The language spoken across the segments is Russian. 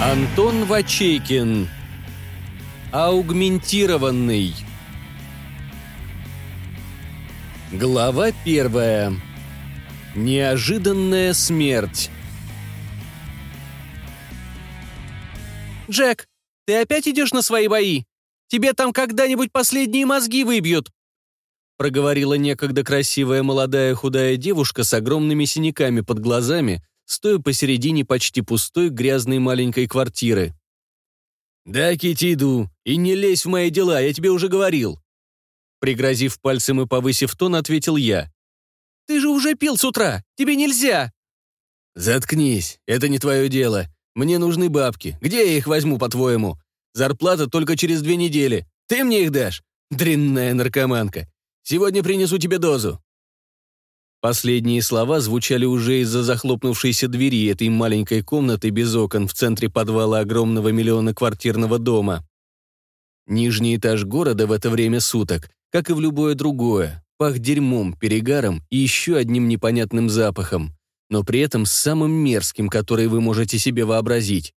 Антон Вачейкин. Аугментированный. Глава первая. Неожиданная смерть. «Джек, ты опять идешь на свои бои? Тебе там когда-нибудь последние мозги выбьют!» проговорила некогда красивая молодая худая девушка с огромными синяками под глазами, стоя посередине почти пустой грязной маленькой квартиры. «Да, Кити, иду, и не лезь в мои дела, я тебе уже говорил». Пригрозив пальцем и повысив тон, ответил я. «Ты же уже пил с утра, тебе нельзя!» «Заткнись, это не твое дело. Мне нужны бабки. Где я их возьму, по-твоему? Зарплата только через две недели. Ты мне их дашь? Дрянная наркоманка. Сегодня принесу тебе дозу». Последние слова звучали уже из-за захлопнувшейся двери этой маленькой комнаты без окон в центре подвала огромного миллионоквартирного дома. Нижний этаж города в это время суток, как и в любое другое, пах дерьмом, перегаром и еще одним непонятным запахом, но при этом самым мерзким, который вы можете себе вообразить.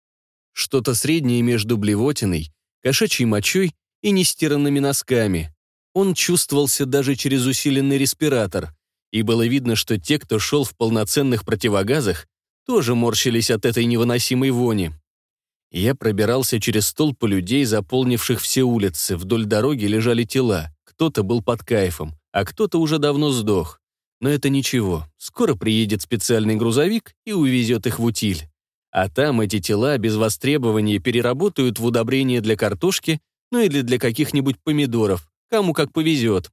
Что-то среднее между блевотиной, кошачьей мочой и нестиранными носками. Он чувствовался даже через усиленный респиратор – и было видно, что те, кто шел в полноценных противогазах, тоже морщились от этой невыносимой вони. Я пробирался через толпу людей, заполнивших все улицы. Вдоль дороги лежали тела. Кто-то был под кайфом, а кто-то уже давно сдох. Но это ничего. Скоро приедет специальный грузовик и увезет их в утиль. А там эти тела без востребования переработают в удобрение для картошки, ну или для каких-нибудь помидоров, кому как повезет.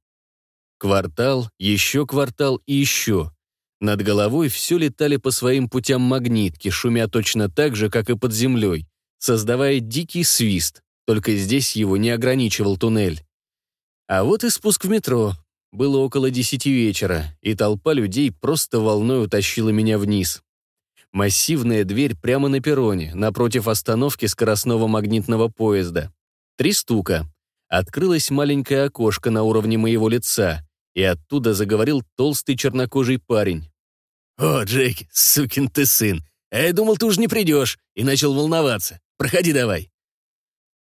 Квартал, еще квартал и еще. Над головой все летали по своим путям магнитки, шумя точно так же, как и под землей, создавая дикий свист, только здесь его не ограничивал туннель. А вот и спуск в метро. Было около десяти вечера, и толпа людей просто волной утащила меня вниз. Массивная дверь прямо на перроне, напротив остановки скоростного магнитного поезда. Три стука. Открылось маленькое окошко на уровне моего лица и оттуда заговорил толстый чернокожий парень. «О, Джеки, сукин ты сын! А я думал, ты уже не придешь!» И начал волноваться. «Проходи давай!»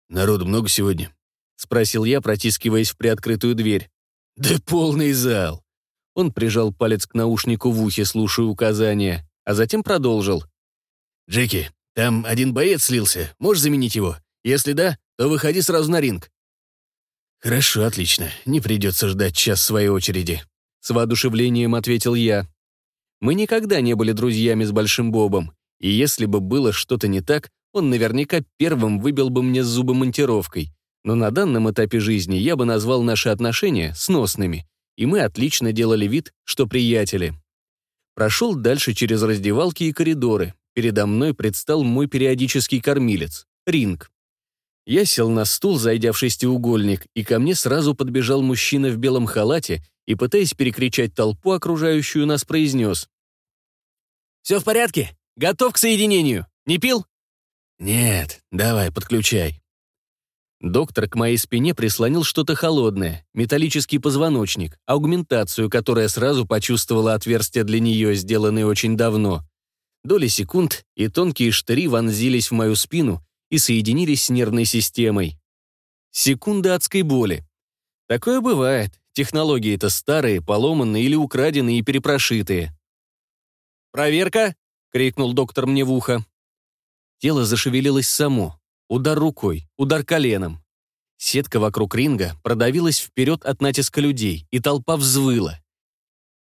«Народу много сегодня?» — спросил я, протискиваясь в приоткрытую дверь. «Да полный зал!» Он прижал палец к наушнику в ухе, слушая указания, а затем продолжил. «Джеки, там один боец слился, можешь заменить его? Если да, то выходи сразу на ринг. «Хорошо, отлично. Не придется ждать час своей очереди», — с воодушевлением ответил я. Мы никогда не были друзьями с Большим Бобом, и если бы было что-то не так, он наверняка первым выбил бы мне зубы монтировкой. Но на данном этапе жизни я бы назвал наши отношения сносными, и мы отлично делали вид, что приятели. Прошел дальше через раздевалки и коридоры. Передо мной предстал мой периодический кормилец — ринг. Я сел на стул, зайдя в шестиугольник, и ко мне сразу подбежал мужчина в белом халате и, пытаясь перекричать толпу, окружающую нас, произнес. «Все в порядке? Готов к соединению? Не пил?» «Нет, давай, подключай». Доктор к моей спине прислонил что-то холодное, металлический позвоночник, аугментацию, которая сразу почувствовала отверстие для нее, сделанное очень давно. Доли секунд, и тонкие штыри вонзились в мою спину, и соединились с нервной системой. Секунда адской боли. Такое бывает. Технологии-то старые, поломанные или украденные и перепрошитые. «Проверка!» — крикнул доктор мне в ухо. Тело зашевелилось само. Удар рукой, удар коленом. Сетка вокруг ринга продавилась вперед от натиска людей, и толпа взвыла.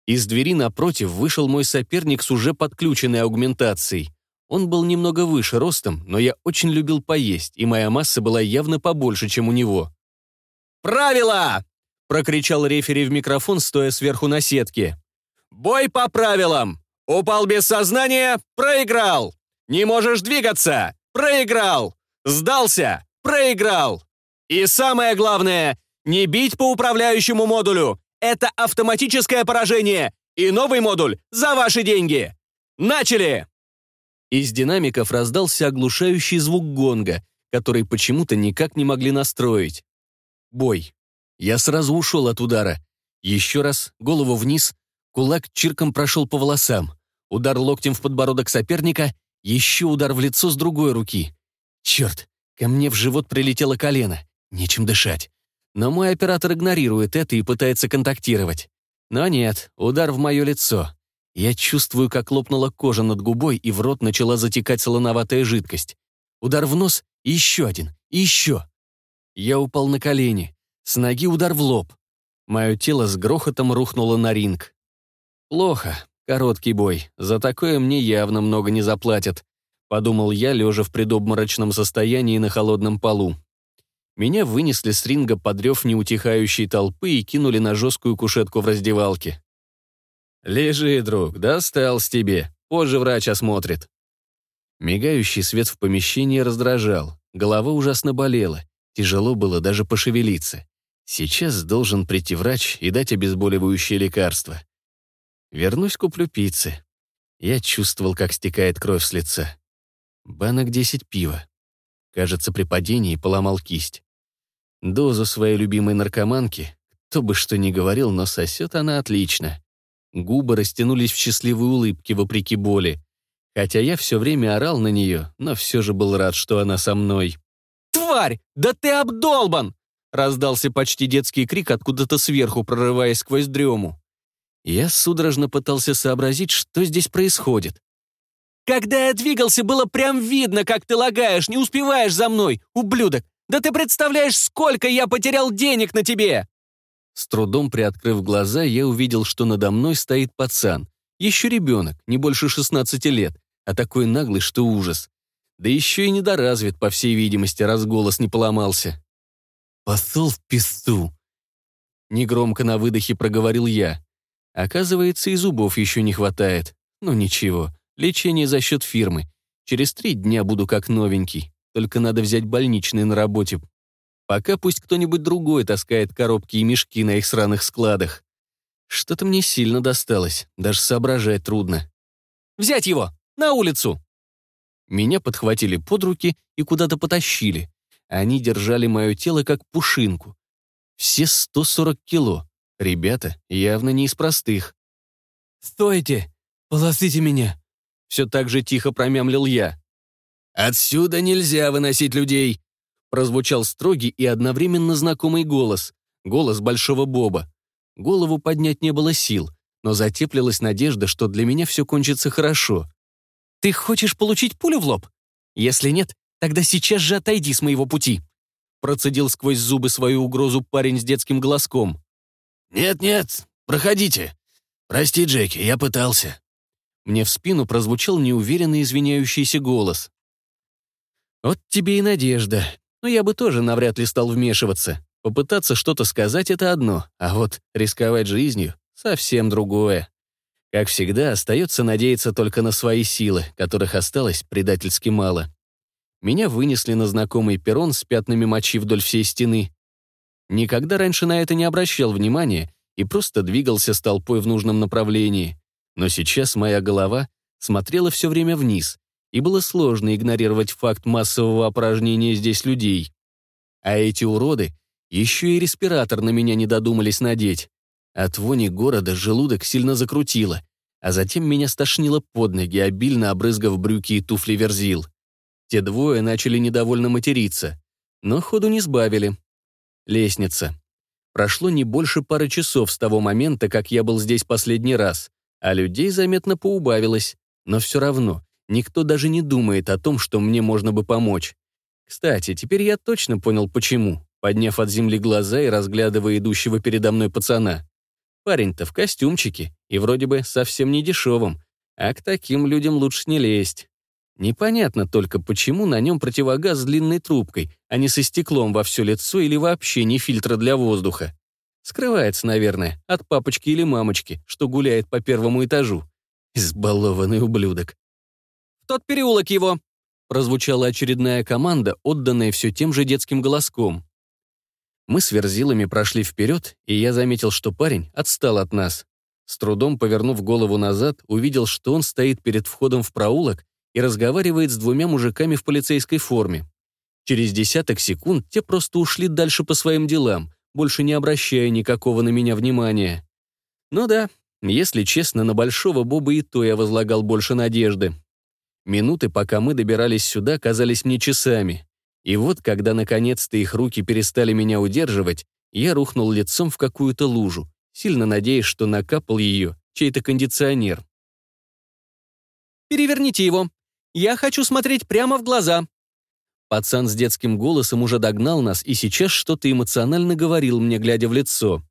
Из двери напротив вышел мой соперник с уже подключенной аугментацией. Он был немного выше ростом, но я очень любил поесть, и моя масса была явно побольше, чем у него. «Правила!» — прокричал рефери в микрофон, стоя сверху на сетке. «Бой по правилам! Упал без сознания — проиграл! Не можешь двигаться — проиграл! Сдался — проиграл! И самое главное — не бить по управляющему модулю! Это автоматическое поражение, и новый модуль за ваши деньги! Начали!» Из динамиков раздался оглушающий звук гонга, который почему-то никак не могли настроить. Бой. Я сразу ушел от удара. Еще раз, голову вниз, кулак чирком прошел по волосам. Удар локтем в подбородок соперника, еще удар в лицо с другой руки. Черт, ко мне в живот прилетело колено. Нечем дышать. Но мой оператор игнорирует это и пытается контактировать. Но нет, удар в мое лицо. Я чувствую, как лопнула кожа над губой, и в рот начала затекать солоноватая жидкость. Удар в нос, и еще один, и еще. Я упал на колени. С ноги удар в лоб. Мое тело с грохотом рухнуло на ринг. Плохо. Короткий бой. За такое мне явно много не заплатят. Подумал я, лежа в предобморочном состоянии на холодном полу. Меня вынесли с ринга под рев неутихающей толпы и кинули на жесткую кушетку в раздевалке. «Лежи, друг, достался тебе. Позже врач осмотрит». Мигающий свет в помещении раздражал. Голова ужасно болела. Тяжело было даже пошевелиться. Сейчас должен прийти врач и дать обезболивающее лекарство. Вернусь, куплю пиццы. Я чувствовал, как стекает кровь с лица. Банок 10 пива. Кажется, при падении поломал кисть. Дозу своей любимой наркоманки, кто бы что ни говорил, но сосет она отлично. Губы растянулись в счастливой улыбке вопреки боли. Хотя я все время орал на нее, но все же был рад, что она со мной. «Тварь! Да ты обдолбан!» Раздался почти детский крик откуда-то сверху, прорываясь сквозь дрему. Я судорожно пытался сообразить, что здесь происходит. «Когда я двигался, было прям видно, как ты лагаешь, не успеваешь за мной, ублюдок! Да ты представляешь, сколько я потерял денег на тебе!» С трудом приоткрыв глаза, я увидел, что надо мной стоит пацан. Еще ребенок, не больше 16 лет, а такой наглый, что ужас. Да еще и недоразвит, по всей видимости, раз голос не поломался. «Посол в песту!» Негромко на выдохе проговорил я. Оказывается, и зубов еще не хватает. Ну ничего, лечение за счет фирмы. Через три дня буду как новенький. Только надо взять больничный на работе, Пока пусть кто-нибудь другой таскает коробки и мешки на их сраных складах. Что-то мне сильно досталось, даже соображать трудно. «Взять его! На улицу!» Меня подхватили под руки и куда-то потащили. Они держали мое тело как пушинку. Все 140 кило. Ребята явно не из простых. «Стойте! Полосите меня!» Все так же тихо промямлил я. «Отсюда нельзя выносить людей!» Прозвучал строгий и одновременно знакомый голос, голос Большого Боба. Голову поднять не было сил, но затеплилась надежда, что для меня все кончится хорошо. «Ты хочешь получить пулю в лоб? Если нет, тогда сейчас же отойди с моего пути», процедил сквозь зубы свою угрозу парень с детским голоском. «Нет-нет, проходите. Прости, Джеки, я пытался». Мне в спину прозвучал неуверенный извиняющийся голос. «Вот тебе и надежда. Но я бы тоже навряд ли стал вмешиваться. Попытаться что-то сказать — это одно, а вот рисковать жизнью — совсем другое. Как всегда, остается надеяться только на свои силы, которых осталось предательски мало. Меня вынесли на знакомый перрон с пятнами мочи вдоль всей стены. Никогда раньше на это не обращал внимания и просто двигался с толпой в нужном направлении. Но сейчас моя голова смотрела все время вниз, и было сложно игнорировать факт массового опорожнения здесь людей. А эти уроды еще и респиратор на меня не додумались надеть. От вони города желудок сильно закрутило, а затем меня стошнило под ноги, обильно обрызгав брюки и туфли верзил. Те двое начали недовольно материться, но ходу не сбавили. Лестница. Прошло не больше пары часов с того момента, как я был здесь последний раз, а людей заметно поубавилось, но все равно Никто даже не думает о том, что мне можно бы помочь. Кстати, теперь я точно понял, почему, подняв от земли глаза и разглядывая идущего передо мной пацана. Парень-то в костюмчике и вроде бы совсем не дешевым, а к таким людям лучше не лезть. Непонятно только, почему на нем противогаз с длинной трубкой, а не со стеклом во все лицо или вообще не фильтра для воздуха. Скрывается, наверное, от папочки или мамочки, что гуляет по первому этажу. Избалованный ублюдок. «В тот переулок его!» Прозвучала очередная команда, отданная все тем же детским голоском. Мы с верзилами прошли вперед, и я заметил, что парень отстал от нас. С трудом повернув голову назад, увидел, что он стоит перед входом в проулок и разговаривает с двумя мужиками в полицейской форме. Через десяток секунд те просто ушли дальше по своим делам, больше не обращая никакого на меня внимания. Ну да, если честно, на Большого Боба и то я возлагал больше надежды. Минуты, пока мы добирались сюда, казались мне часами. И вот, когда наконец-то их руки перестали меня удерживать, я рухнул лицом в какую-то лужу, сильно надеясь, что накапал ее чей-то кондиционер. «Переверните его. Я хочу смотреть прямо в глаза». Пацан с детским голосом уже догнал нас и сейчас что-то эмоционально говорил мне, глядя в лицо.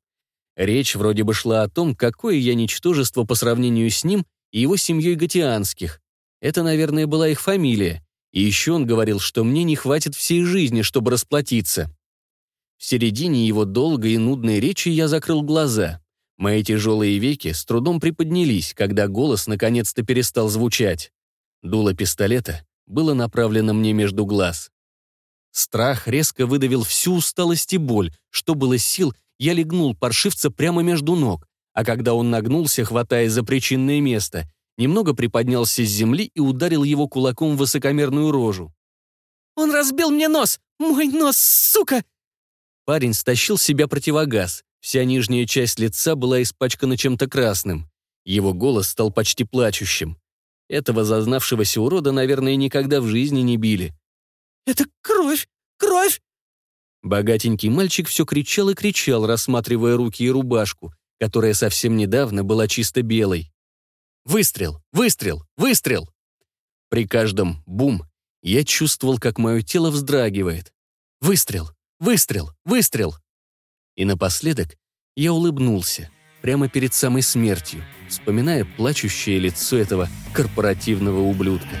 Речь вроде бы шла о том, какое я ничтожество по сравнению с ним и его семьей Гатианских. Это, наверное, была их фамилия. И еще он говорил, что мне не хватит всей жизни, чтобы расплатиться. В середине его долгой и нудной речи я закрыл глаза. Мои тяжелые веки с трудом приподнялись, когда голос наконец-то перестал звучать. Дуло пистолета было направлено мне между глаз. Страх резко выдавил всю усталость и боль. Что было сил, я легнул паршивца прямо между ног, а когда он нагнулся, хватая за причинное место, немного приподнялся с земли и ударил его кулаком в высокомерную рожу. «Он разбил мне нос! Мой нос, сука!» Парень стащил с себя противогаз. Вся нижняя часть лица была испачкана чем-то красным. Его голос стал почти плачущим. Этого зазнавшегося урода, наверное, никогда в жизни не били. «Это кровь! Кровь!» Богатенький мальчик все кричал и кричал, рассматривая руки и рубашку, которая совсем недавно была чисто белой. Выстрел! Выстрел! Выстрел! При каждом «бум» я чувствовал, как мое тело вздрагивает. Выстрел! Выстрел! Выстрел! И напоследок я улыбнулся, прямо перед самой смертью, вспоминая плачущее лицо этого корпоративного ублюдка.